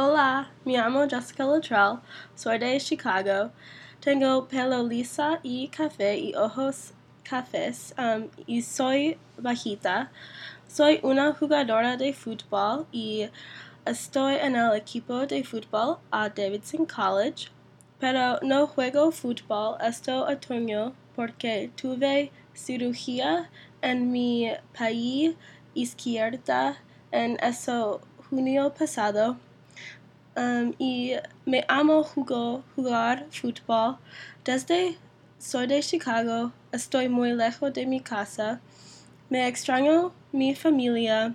Hola, me llamo Jessica Luttrell, soy de Chicago. Tengo pelo lisa y café y ojos cafés um, y soy bajita. Soy una jugadora de fútbol y estoy en el equipo de fútbol a Davidson College, pero no juego fútbol este otoño porque tuve cirugía en mi país izquierda en ese junio pasado. Um, y me amo jugar fútbol. Desde soy de Chicago, estoy muy lejos de mi casa. Me extraño mi familia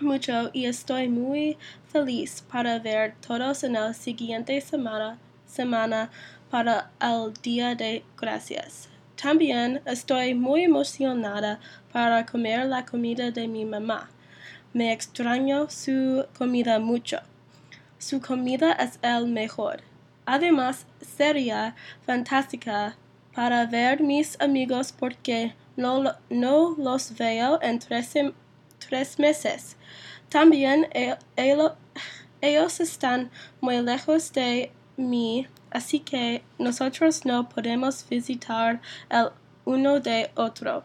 mucho y estoy muy feliz para ver todos en la siguiente semana, semana para el Día de Gracias. También estoy muy emocionada para comer la comida de mi mamá. Me extraño su comida mucho. Su comida es el mejor. Además, sería fantástica para ver mis amigos porque no, no los veo en tres, tres meses. También el, ellos están muy lejos de mí, así que nosotros no podemos visitar el uno de otro.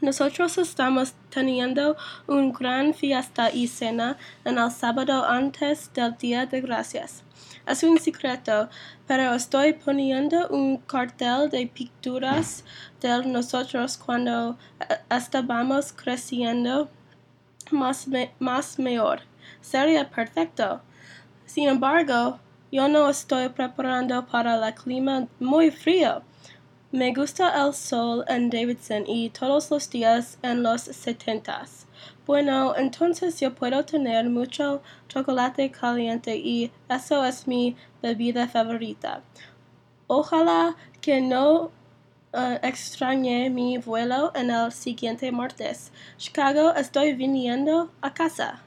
Nosotros estamos teniendo un gran fiesta y cena en el sábado antes del Día de Gracias. Es un secreto, pero estoy poniendo un cartel de pinturas de nosotros cuando eh, estábamos creciendo más, me, más mejor. Sería perfecto. Sin embargo, yo no estoy preparando para el clima muy frío. Me gusta el sol en Davidson y todos los días en los setentas. Bueno, entonces yo puedo tener mucho chocolate caliente y eso es mi bebida favorita. Ojalá que no uh, extrañe mi vuelo en el siguiente martes. Chicago, estoy viniendo a casa.